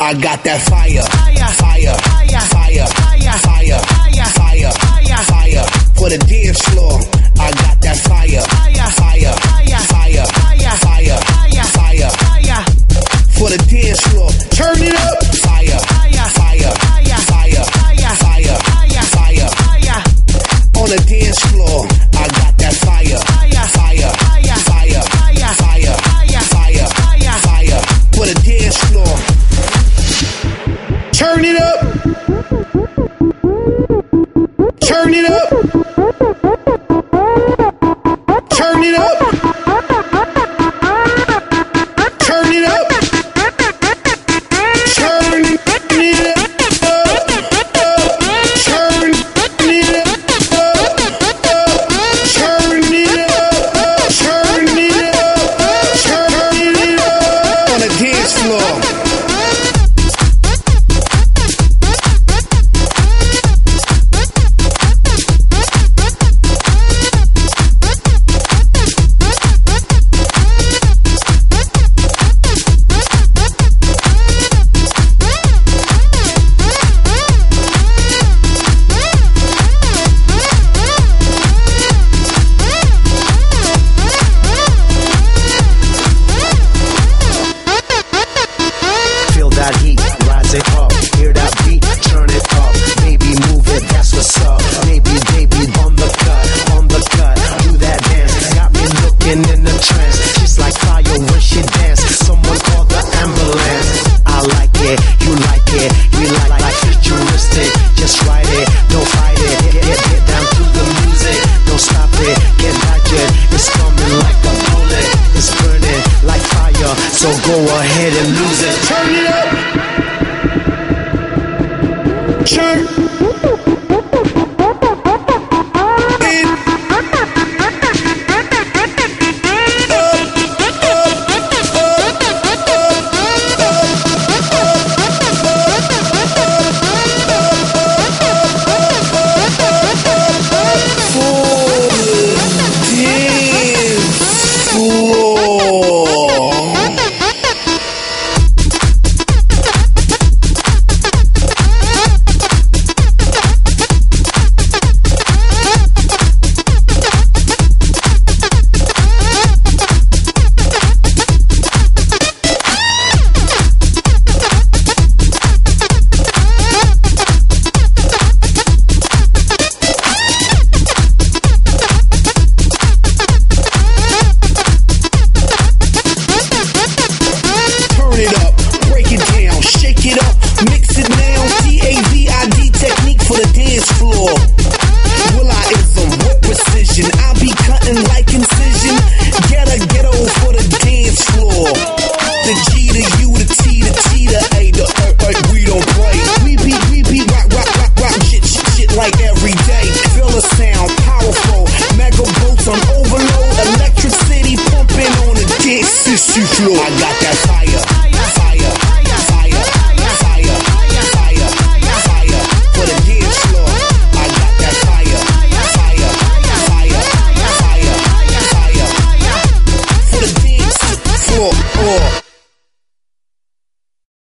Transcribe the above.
I got that fire, fire, fire, fire, fire, fire, fire, for the dance floor. I got that fire, fire, fire, fire, fire, fire, fire, for the dance. Turn it up. Turn it up. Turn it up. it, you like it, we like like futuristic. Just write it, don't fight it. Get, get, get down to the music, don't stop it, get it. It's coming like a bullet, it's burning like fire. So go ahead and lose it. Turn it up. Turn. I got that fire. fire.